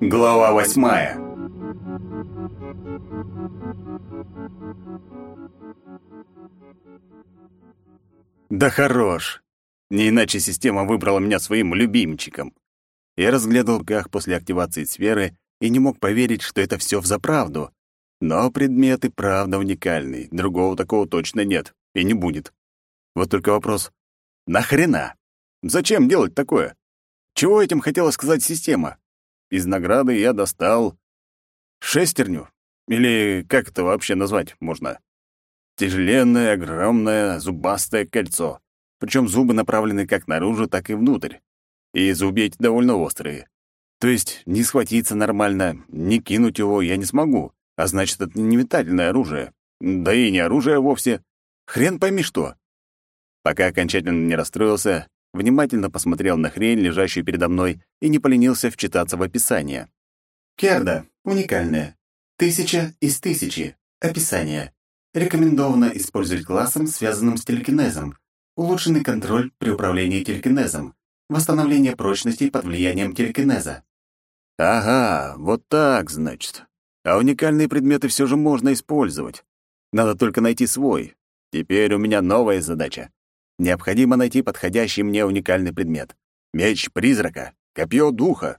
Глава восьмая Да хорош! Не иначе система выбрала меня своим любимчиком. Я разглядывал гах после активации сферы и не мог поверить, что это все взаправду. Но предмет и правда уникальный, другого такого точно нет и не будет. Вот только вопрос — нахрена? Зачем делать такое? Чего этим хотела сказать система? Из награды я достал шестерню, или как это вообще назвать можно? Тяжеленное, огромное, зубастое кольцо. Причем зубы направлены как наружу, так и внутрь. И зубы эти довольно острые. То есть не схватиться нормально, не кинуть его я не смогу. А значит, это не метательное оружие. Да и не оружие вовсе. Хрен пойми что. Пока окончательно не расстроился, внимательно посмотрел на хрень, лежащую передо мной, и не поленился вчитаться в описание. Керда. Уникальная. Тысяча из тысячи. Описание. Рекомендовано использовать классом, связанным с телекинезом. Улучшенный контроль при управлении телекинезом. Восстановление прочности под влиянием телекинеза. Ага, вот так, значит. А уникальные предметы все же можно использовать. Надо только найти свой. Теперь у меня новая задача. Необходимо найти подходящий мне уникальный предмет. Меч призрака, копье духа,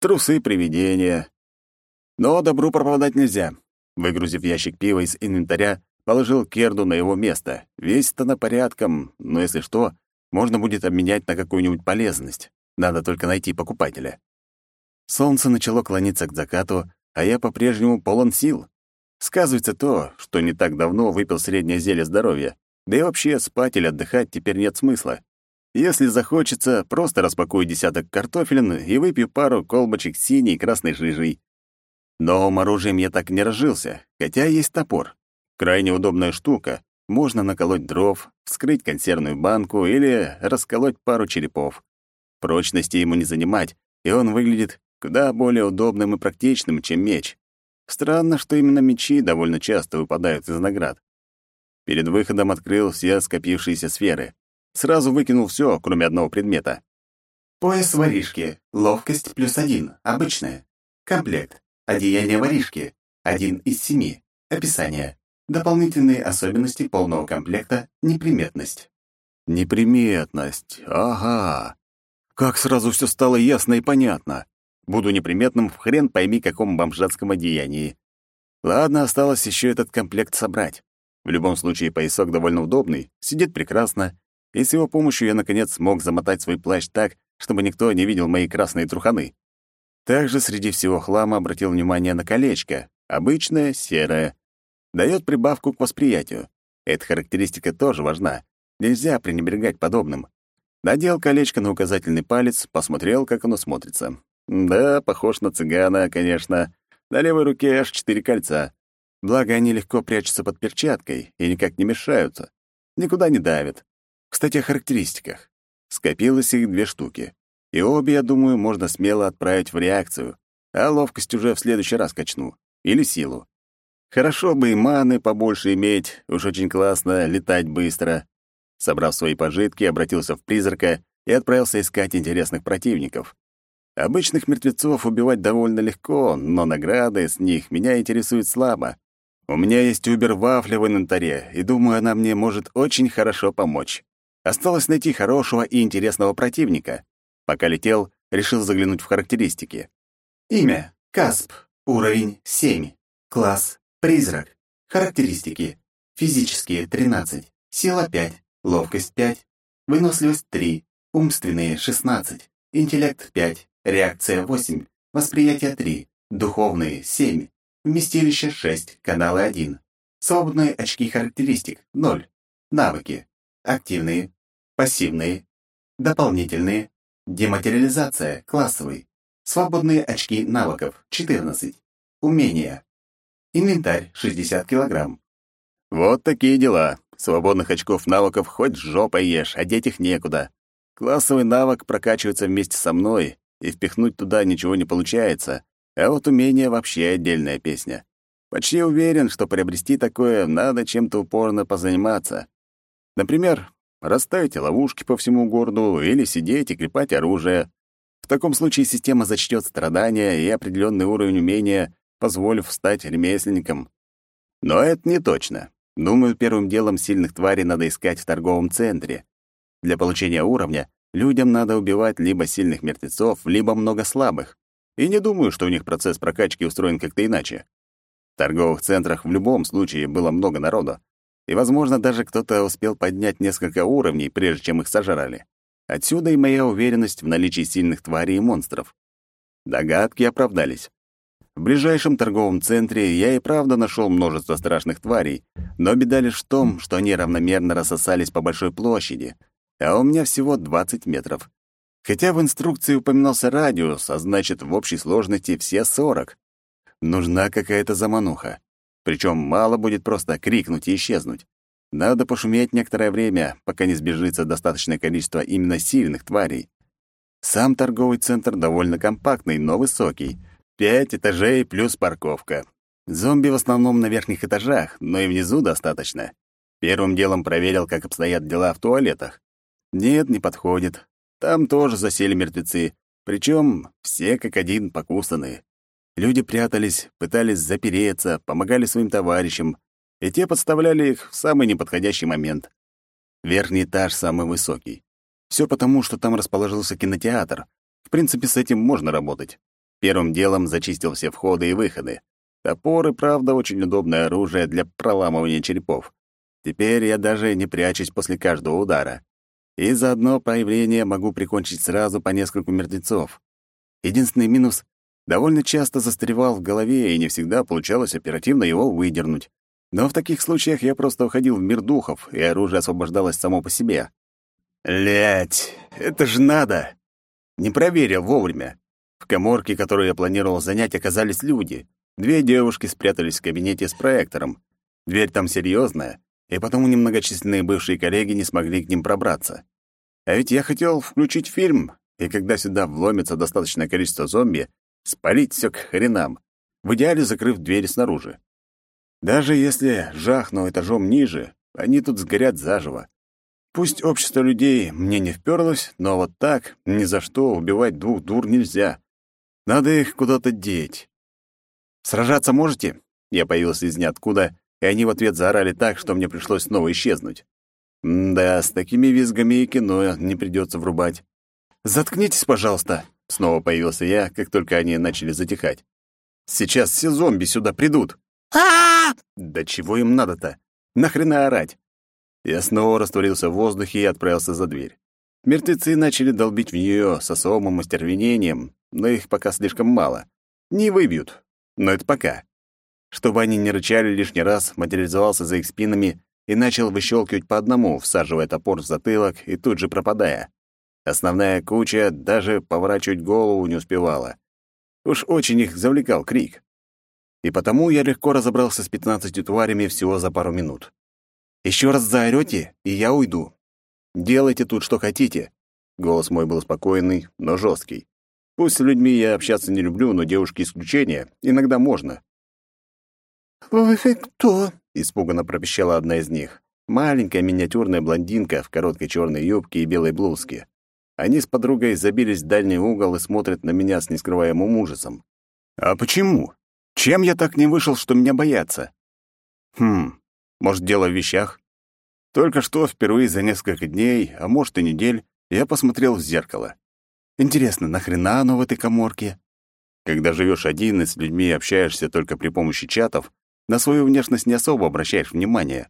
трусы привидения. Но добру пропадать нельзя. Выгрузив ящик пива из инвентаря, положил керду на его место. Весь-то на порядком, но если что, можно будет обменять на какую-нибудь полезность. Надо только найти покупателя. Солнце начало клониться к закату, а я по-прежнему полон сил. Сказывается то, что не так давно выпил среднее зелье здоровья. Да и вообще спать или отдыхать теперь нет смысла. Если захочется, просто распакую десяток картофелин и выпью пару колбочек синей и красной жижей. Новым оружием я так не разжился, хотя есть топор. Крайне удобная штука. Можно наколоть дров, вскрыть консервную банку или расколоть пару черепов. Прочности ему не занимать, и он выглядит куда более удобным и практичным, чем меч. Странно, что именно мечи довольно часто выпадают из наград. Перед выходом открыл все скопившиеся сферы. Сразу выкинул все, кроме одного предмета. Пояс воришки. Ловкость плюс один. Обычная. Комплект. Одеяние воришки. Один из семи. Описание. Дополнительные особенности полного комплекта. Неприметность. Неприметность. Ага. Как сразу все стало ясно и понятно. Буду неприметным в хрен пойми каком бомжатском одеянии. Ладно, осталось еще этот комплект собрать. В любом случае, поясок довольно удобный, сидит прекрасно, и с его помощью я, наконец, смог замотать свой плащ так, чтобы никто не видел мои красные труханы. Также среди всего хлама обратил внимание на колечко, обычное, серое. Дает прибавку к восприятию. Эта характеристика тоже важна. Нельзя пренебрегать подобным. Надел колечко на указательный палец, посмотрел, как оно смотрится. Да, похож на цыгана, конечно. На левой руке аж четыре кольца. Благо, они легко прячутся под перчаткой и никак не мешаются. Никуда не давят. Кстати, о характеристиках. Скопилось их две штуки. И обе, я думаю, можно смело отправить в реакцию, а ловкость уже в следующий раз качну. Или силу. Хорошо бы и маны побольше иметь, уж очень классно летать быстро. Собрав свои пожитки, обратился в призрака и отправился искать интересных противников. Обычных мертвецов убивать довольно легко, но награды с них меня интересуют слабо. У меня есть убер-вафля в инвентаре, и думаю, она мне может очень хорошо помочь. Осталось найти хорошего и интересного противника. Пока летел, решил заглянуть в характеристики. Имя — Касп, уровень 7, класс — Призрак, характеристики — физические — 13, сила — 5, ловкость — 5, выносливость — 3, умственные — 16, интеллект — 5, реакция — 8, восприятие — 3, духовные — 7, Вместилище 6, каналы 1. Свободные очки характеристик 0. Навыки. Активные, пассивные, дополнительные, дематериализация, классовый. Свободные очки навыков 14. Умения. Инвентарь 60 килограмм. Вот такие дела. Свободных очков навыков хоть жопой ешь, а деть их некуда. Классовый навык прокачивается вместе со мной, и впихнуть туда ничего не получается, а вот умение вообще отдельная песня. Почти уверен, что приобрести такое надо чем-то упорно позаниматься. Например, расставить ловушки по всему городу или сидеть и клепать оружие. В таком случае система зачтет страдания и определенный уровень умения, позволив стать ремесленником. Но это не точно. Думаю, первым делом сильных тварей надо искать в торговом центре. Для получения уровня людям надо убивать либо сильных мертвецов, либо много слабых. И не думаю, что у них процесс прокачки устроен как-то иначе. В торговых центрах в любом случае было много народа, и, возможно, даже кто-то успел поднять несколько уровней, прежде чем их сожрали. Отсюда и моя уверенность в наличии сильных тварей и монстров. Догадки оправдались. В ближайшем торговом центре я и правда нашел множество страшных тварей, но беда лишь в том, что они равномерно рассосались по большой площади, а у меня всего 20 метров. Хотя в инструкции упоминался радиус, а значит, в общей сложности все 40. Нужна какая-то замануха. Причем мало будет просто крикнуть и исчезнуть. Надо пошуметь некоторое время, пока не сбежится достаточное количество именно сильных тварей. Сам торговый центр довольно компактный, но высокий. Пять этажей плюс парковка. Зомби в основном на верхних этажах, но и внизу достаточно. Первым делом проверил, как обстоят дела в туалетах. Нет, не подходит. Там тоже засели мертвецы, причем все как один покусаны. Люди прятались, пытались запереться, помогали своим товарищам, и те подставляли их в самый неподходящий момент. Верхний этаж самый высокий. Все потому, что там расположился кинотеатр. В принципе, с этим можно работать. Первым делом зачистил все входы и выходы. Топор и правда очень удобное оружие для проламывания черепов. Теперь я даже не прячусь после каждого удара. И за одно проявление могу прикончить сразу по нескольку мертвецов. Единственный минус — довольно часто застревал в голове, и не всегда получалось оперативно его выдернуть. Но в таких случаях я просто уходил в мир духов, и оружие освобождалось само по себе. Лять, это же надо! Не проверил вовремя. В коморке, которую я планировал занять, оказались люди. Две девушки спрятались в кабинете с проектором. Дверь там серьезная, и потому немногочисленные бывшие коллеги не смогли к ним пробраться. А ведь я хотел включить фильм, и когда сюда вломится достаточное количество зомби, спалить все к хренам, в идеале закрыв дверь снаружи. Даже если жахну этажом ниже, они тут сгорят заживо. Пусть общество людей мне не вперлось, но вот так ни за что убивать двух дур нельзя. Надо их куда-то деть. «Сражаться можете?» Я появился из ниоткуда, и они в ответ заорали так, что мне пришлось снова исчезнуть. да, с такими визгами и кино не придется врубать. «Заткнитесь, пожалуйста!» Снова появился я, как только они начали затихать. «Сейчас все зомби сюда придут!» а Да чего им надо-то? Нахрена орать? Я снова растворился в воздухе и отправился за дверь. Мертвецы начали долбить в нее с особым остервенением, но их пока слишком мало. Не выбьют, но это пока. Чтобы они не рычали лишний раз, материализовался за их спинами и начал выщелкивать по одному, всаживая топор в затылок и тут же пропадая. Основная куча даже поворачивать голову не успевала. Уж очень их завлекал крик и потому я легко разобрался с пятнадцатью тварями всего за пару минут. Еще раз заорете, и я уйду. Делайте тут, что хотите». Голос мой был спокойный, но жесткий. Пусть с людьми я общаться не люблю, но девушки исключения. Иногда можно. «Вы кто?» — испуганно пропищала одна из них. Маленькая миниатюрная блондинка в короткой черной юбке и белой блузке. Они с подругой забились в дальний угол и смотрят на меня с нескрываемым ужасом. «А почему? Чем я так не вышел, что меня боятся? Хм, может, дело в вещах? Только что впервые за несколько дней, а может и недель, я посмотрел в зеркало. Интересно, нахрена оно в этой коморке? Когда живешь один и с людьми общаешься только при помощи чатов, на свою внешность не особо обращаешь внимание.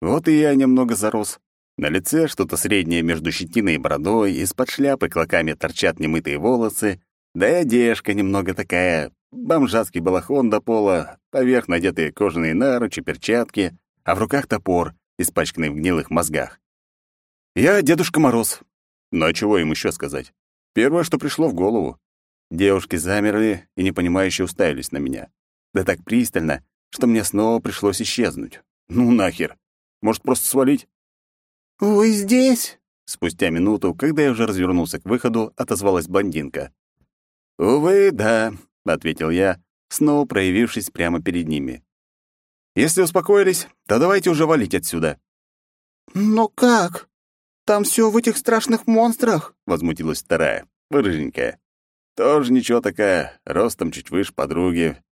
Вот и я немного зарос. На лице что-то среднее между щетиной и бородой, из-под шляпы клоками торчат немытые волосы, да и одежка немного такая бомжатский балахон до пола, поверх надетые кожаные наручи, перчатки, а в руках топор, испачканный в гнилых мозгах. Я Дедушка Мороз. Но чего им еще сказать? Первое, что пришло в голову. Девушки замерли и непонимающе уставились на меня. Да так пристально, что мне снова пришлось исчезнуть. Ну нахер. Может, просто свалить? «Вы здесь?» Спустя минуту, когда я уже развернулся к выходу, отозвалась блондинка. «Увы, да», — ответил я, снова проявившись прямо перед ними. «Если успокоились, то давайте уже валить отсюда». «Но как? Там все в этих страшных монстрах», — возмутилась вторая, рыженькая. Тоже ничего такая, ростом чуть выше подруги.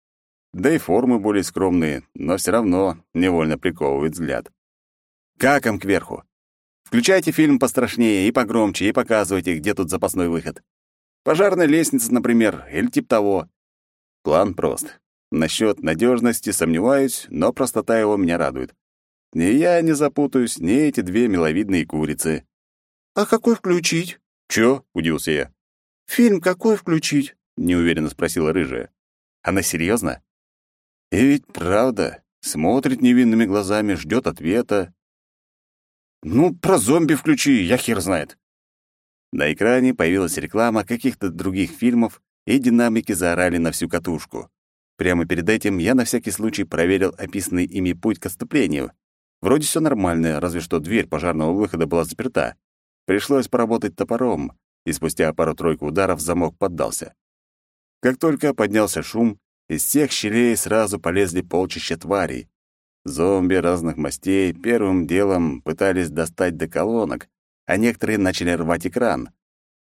Да и формы более скромные, но все равно невольно приковывает взгляд. Каком кверху? Включайте фильм пострашнее и погромче, и показывайте, где тут запасной выход. Пожарная лестница, например, или тип того. План прост. Насчет надежности сомневаюсь, но простота его меня радует. Ни я не запутаюсь, ни эти две миловидные курицы. «А какой включить?» «Чё?» — удивился я. «Фильм какой включить?» — неуверенно спросила рыжая. «Она серьезно? И ведь правда, смотрит невинными глазами, ждет ответа. Ну, про зомби включи, я хер знает. На экране появилась реклама каких-то других фильмов, и динамики заорали на всю катушку. Прямо перед этим я на всякий случай проверил описанный ими путь к отступлению. Вроде все нормально, разве что дверь пожарного выхода была заперта. Пришлось поработать топором, и спустя пару-тройку ударов замок поддался. Как только поднялся шум, из всех щелей сразу полезли полчища тварей. Зомби разных мастей первым делом пытались достать до колонок, а некоторые начали рвать экран.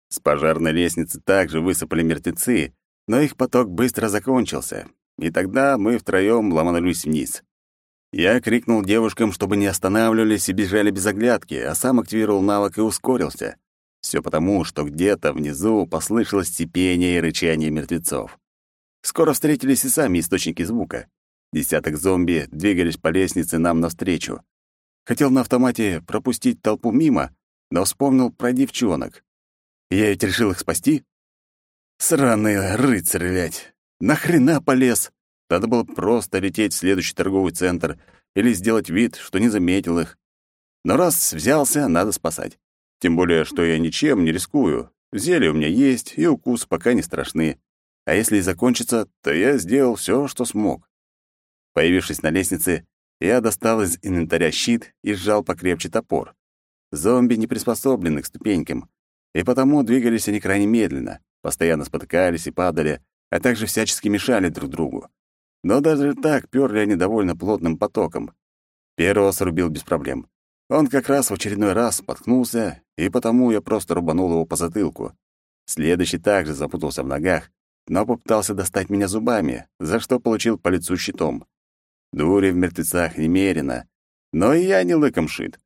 С пожарной лестницы также высыпали мертвецы, но их поток быстро закончился, и тогда мы втроём ломанулись вниз. Я крикнул девушкам, чтобы не останавливались и бежали без оглядки, а сам активировал навык и ускорился. Все потому, что где-то внизу послышалось цепение и рычание мертвецов. Скоро встретились и сами источники звука. Десяток зомби двигались по лестнице нам навстречу. Хотел на автомате пропустить толпу мимо, но вспомнил про девчонок. Я ведь решил их спасти? Сраный рыцарь, блядь! Нахрена полез? Надо было просто лететь в следующий торговый центр или сделать вид, что не заметил их. Но раз взялся, надо спасать. Тем более, что я ничем не рискую. Зелье у меня есть, и укус пока не страшны. А если и закончится, то я сделал все, что смог. Появившись на лестнице, я достал из инвентаря щит и сжал покрепче топор. Зомби не приспособлены к ступенькам, и потому двигались они крайне медленно, постоянно спотыкались и падали, а также всячески мешали друг другу. Но даже так перли они довольно плотным потоком. Первого срубил без проблем. Он как раз в очередной раз споткнулся, и потому я просто рубанул его по затылку. Следующий также запутался в ногах, но попытался достать меня зубами, за что получил по лицу щитом. Дури в мертвецах немерено, но и я не лыком шит.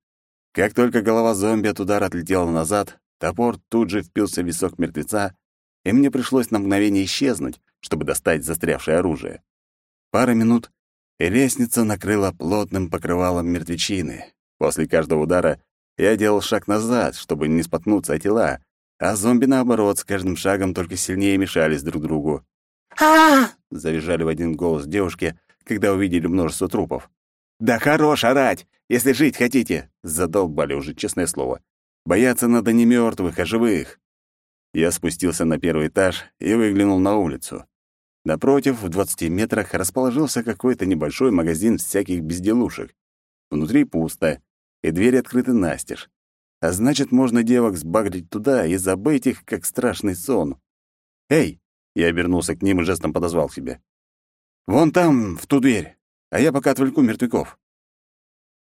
Как только голова зомби от удара отлетела назад, топор тут же впился в висок мертвеца, и мне пришлось на мгновение исчезнуть, чтобы достать застрявшее оружие. Пара минут, и лестница накрыла плотным покрывалом мертвечины, После каждого удара я делал шаг назад, чтобы не споткнуться о тела, а зомби, наоборот, с каждым шагом только сильнее мешались друг другу. а завизжали в один голос девушки, когда увидели множество трупов. «Да хорош орать, если жить хотите!» — задолбали уже, честное слово. «Бояться надо не мертвых, а живых!» Я спустился на первый этаж и выглянул на улицу. Напротив, в двадцати метрах, расположился какой-то небольшой магазин всяких безделушек. Внутри пусто, и двери открыты настежь. А значит, можно девок сбагрить туда и забыть их, как страшный сон. «Эй!» — я обернулся к ним и жестом подозвал себе. «Вон там, в ту дверь, а я пока отвлеку мертвяков».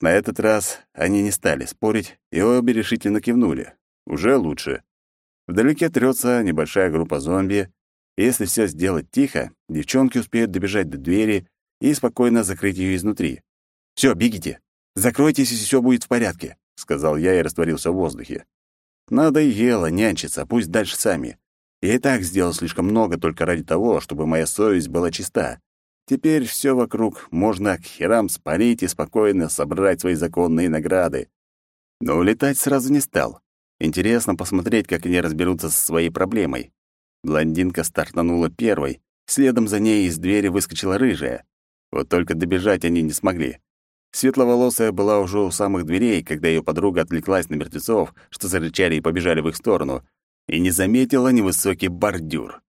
На этот раз они не стали спорить, и обе решительно кивнули. Уже лучше. Вдалеке трется небольшая группа зомби. если все сделать тихо, девчонки успеют добежать до двери и спокойно закрыть ее изнутри. Все, бегите. Закройтесь, и все будет в порядке», — сказал я и растворился в воздухе. Надо Надоело нянчиться, пусть дальше сами. Я и так сделал слишком много только ради того, чтобы моя совесть была чиста. Теперь все вокруг можно к херам спалить и спокойно собрать свои законные награды. Но улетать сразу не стал. Интересно посмотреть, как они разберутся со своей проблемой. Блондинка стартанула первой, следом за ней из двери выскочила рыжая. Вот только добежать они не смогли. Светловолосая была уже у самых дверей, когда ее подруга отвлеклась на мертвецов, что зарычали и побежали в их сторону, и не заметила невысокий бордюр.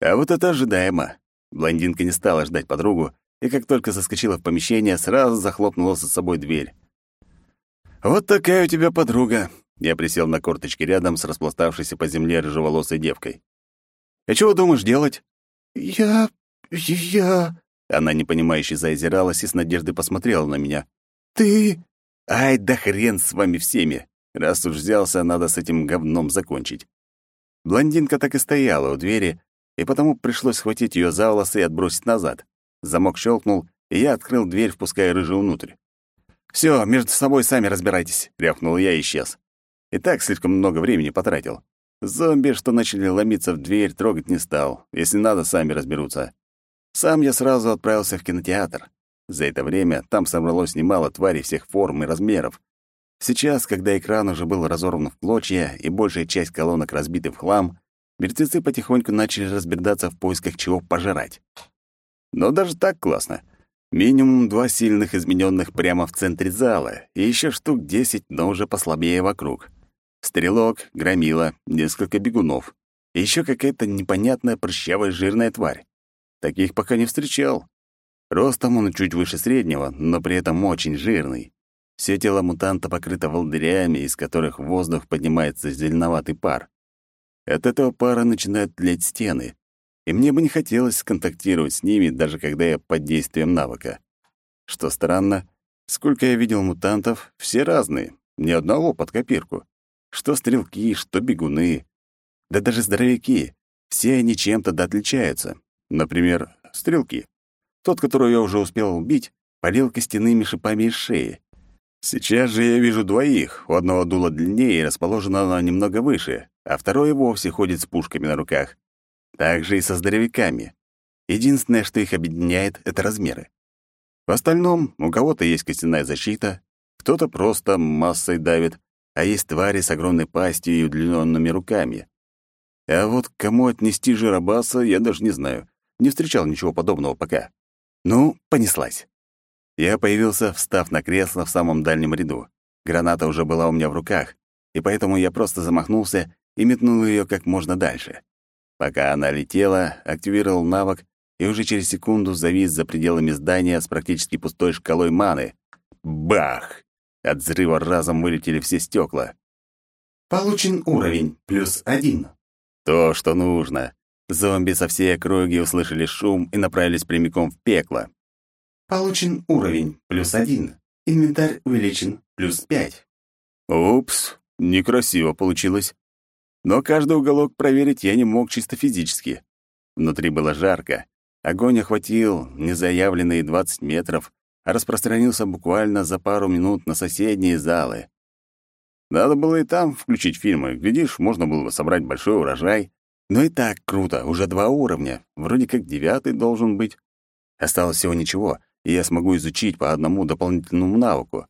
А вот это ожидаемо. Блондинка не стала ждать подругу, и как только заскочила в помещение, сразу захлопнула за собой дверь. «Вот такая у тебя подруга», — я присел на корточки рядом с распластавшейся по земле рыжеволосой девкой. «И чего думаешь делать?» «Я... я...» Она непонимающе заозиралась и с надеждой посмотрела на меня. «Ты...» «Ай, да хрен с вами всеми! Раз уж взялся, надо с этим говном закончить». Блондинка так и стояла у двери, и потому пришлось схватить ее за волосы и отбросить назад. Замок щелкнул, и я открыл дверь, впуская рыжую внутрь. «Все, между собой сами разбирайтесь», — рявкнул я и исчез. И так слишком много времени потратил. Зомби, что начали ломиться в дверь, трогать не стал. Если надо, сами разберутся. Сам я сразу отправился в кинотеатр. За это время там собралось немало тварей всех форм и размеров. Сейчас, когда экран уже был разорван в клочья и большая часть колонок разбиты в хлам, мертвецы потихоньку начали разбредаться в поисках чего пожрать. Но даже так классно. Минимум два сильных измененных прямо в центре зала, и еще штук десять, но уже послабее вокруг. Стрелок, громила, несколько бегунов. И еще какая-то непонятная прыщавая жирная тварь. Таких пока не встречал. Ростом он чуть выше среднего, но при этом очень жирный. Все тело мутанта покрыто волдырями, из которых в воздух поднимается зеленоватый пар. От этого пара начинают тлеть стены, и мне бы не хотелось сконтактировать с ними, даже когда я под действием навыка. Что странно, сколько я видел мутантов, все разные, ни одного под копирку. Что стрелки, что бегуны. Да даже здоровяки. Все они чем-то да отличаются. Например, стрелки. Тот, которого я уже успел убить, полил костяными шипами из шеи. Сейчас же я вижу двоих. У одного дуло длиннее и расположено оно немного выше, а второй вовсе ходит с пушками на руках. Так же и со здоровяками. Единственное, что их объединяет, — это размеры. В остальном у кого-то есть костяная защита, кто-то просто массой давит, а есть твари с огромной пастью и удлиненными руками. А вот кому отнести жиробаса, я даже не знаю. Не встречал ничего подобного пока. Ну, понеслась. Я появился, встав на кресло в самом дальнем ряду. Граната уже была у меня в руках, и поэтому я просто замахнулся и метнул ее как можно дальше. Пока она летела, активировал навык и уже через секунду завис за пределами здания с практически пустой шкалой маны. Бах! От взрыва разом вылетели все стекла. Получен уровень, плюс один. То, что нужно. Зомби со всей округи услышали шум и направились прямиком в пекло. Получен уровень, плюс один. Инвентарь увеличен, плюс пять. Упс, некрасиво получилось. Но каждый уголок проверить я не мог чисто физически. Внутри было жарко. Огонь охватил незаявленные 20 метров, а распространился буквально за пару минут на соседние залы. Надо было и там включить фильмы. Глядишь, можно было бы собрать большой урожай. Но и так круто, уже два уровня. Вроде как девятый должен быть. Осталось всего ничего, и я смогу изучить по одному дополнительному навыку.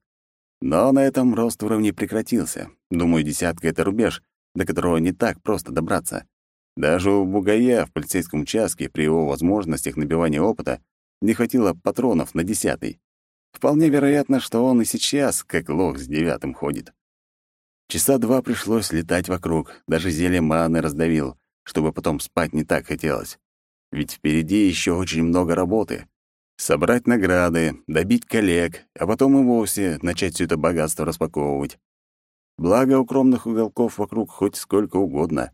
Но на этом рост уровней прекратился. Думаю, десятка — это рубеж, до которого не так просто добраться. Даже у Бугая в полицейском участке при его возможностях набивания опыта не хватило патронов на десятый. Вполне вероятно, что он и сейчас, как лох с девятым, ходит. Часа два пришлось летать вокруг, даже зелье маны раздавил, чтобы потом спать не так хотелось. Ведь впереди еще очень много работы. Собрать награды, добить коллег, а потом и вовсе начать все это богатство распаковывать. Благо, укромных уголков вокруг хоть сколько угодно.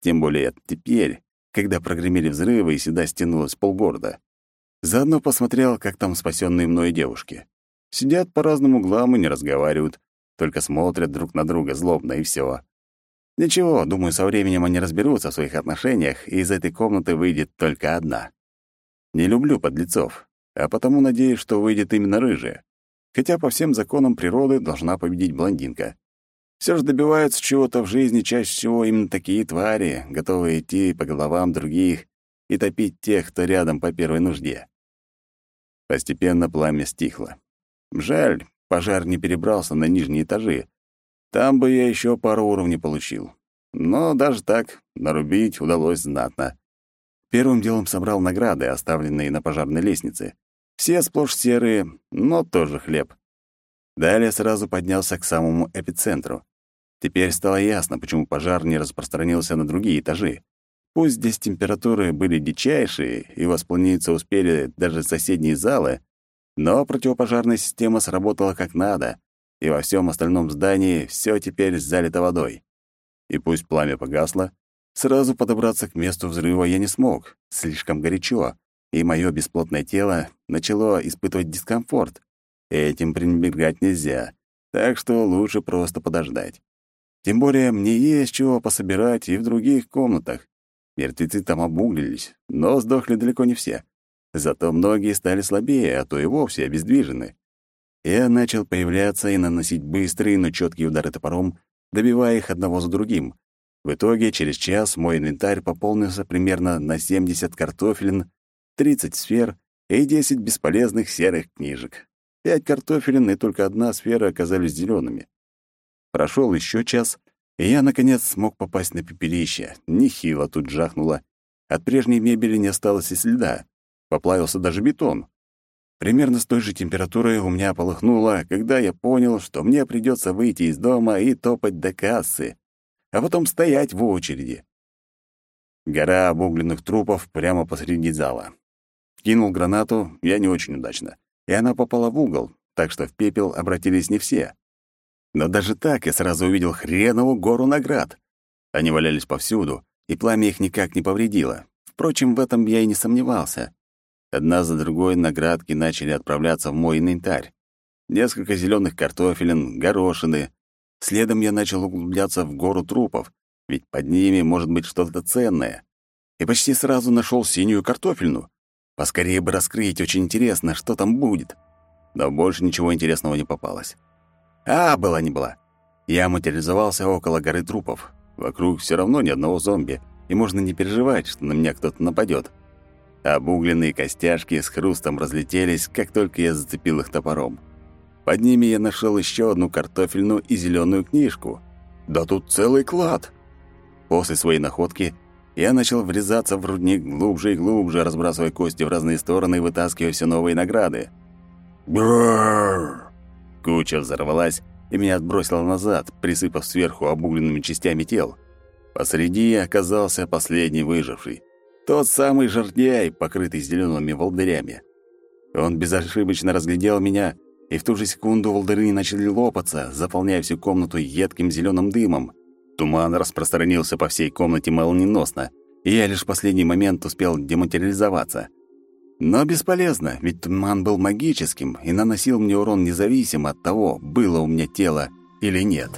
Тем более теперь, когда прогремели взрывы и сюда стянулось полгорода. Заодно посмотрел, как там спасенные мной девушки. Сидят по разным углам и не разговаривают, только смотрят друг на друга злобно, и все. Ничего, думаю, со временем они разберутся в своих отношениях, и из этой комнаты выйдет только одна. Не люблю подлецов, а потому надеюсь, что выйдет именно рыжая. Хотя по всем законам природы должна победить блондинка. Все же добиваются чего-то в жизни чаще всего именно такие твари, готовые идти по головам других и топить тех, кто рядом по первой нужде. Постепенно пламя стихло. Жаль, пожар не перебрался на нижние этажи. Там бы я еще пару уровней получил. Но даже так нарубить удалось знатно. Первым делом собрал награды, оставленные на пожарной лестнице. Все сплошь серые, но тоже хлеб. Далее сразу поднялся к самому эпицентру. Теперь стало ясно, почему пожар не распространился на другие этажи. Пусть здесь температуры были дичайшие, и воспламениться успели даже соседние залы, но противопожарная система сработала как надо, и во всем остальном здании все теперь залито водой. И пусть пламя погасло, сразу подобраться к месту взрыва я не смог, слишком горячо, и мое бесплотное тело начало испытывать дискомфорт. Этим пренебрегать нельзя, так что лучше просто подождать. Тем более мне есть чего пособирать и в других комнатах. Мертвецы там обуглились, но сдохли далеко не все. Зато многие стали слабее, а то и вовсе обездвижены. Я начал появляться и наносить быстрые, но четкие удары топором, добивая их одного за другим. В итоге через час мой инвентарь пополнился примерно на 70 картофелин, 30 сфер и 10 бесполезных серых книжек. Пять картофелин и только одна сфера оказались зелеными. Прошел еще час, и я, наконец, смог попасть на пепелище. Нехило тут жахнуло. От прежней мебели не осталось и следа. Поплавился даже бетон. Примерно с той же температурой у меня полыхнуло, когда я понял, что мне придется выйти из дома и топать до кассы, а потом стоять в очереди. Гора обугленных трупов прямо посреди зала. Кинул гранату я не очень удачно, и она попала в угол, так что в пепел обратились не все. Но даже так я сразу увидел хренову гору наград. Они валялись повсюду, и пламя их никак не повредило. Впрочем, в этом я и не сомневался. Одна за другой наградки начали отправляться в мой инвентарь. Несколько зеленых картофелин, горошины. Следом я начал углубляться в гору трупов, ведь под ними может быть что-то ценное. И почти сразу нашел синюю картофельну. Поскорее бы раскрыть, очень интересно, что там будет. Но больше ничего интересного не попалось. А, была не была. Я материализовался около горы трупов. Вокруг все равно ни одного зомби, и можно не переживать, что на меня кто-то нападет. Обугленные костяшки с хрустом разлетелись, как только я зацепил их топором. Под ними я нашел еще одну картофельную и зеленую книжку. Да тут целый клад! После своей находки я начал врезаться в рудник глубже и глубже, разбрасывая кости в разные стороны и вытаскивая все новые награды. Брррр! Куча взорвалась и меня отбросило назад, присыпав сверху обугленными частями тел. Посреди оказался последний выживший. Тот самый жердяй, покрытый зелеными волдырями. Он безошибочно разглядел меня, и в ту же секунду волдыри начали лопаться, заполняя всю комнату едким зеленым дымом. Туман распространился по всей комнате молниеносно, и я лишь в последний момент успел дематериализоваться — но бесполезно, ведь туман был магическим и наносил мне урон независимо от того, было у меня тело или нет.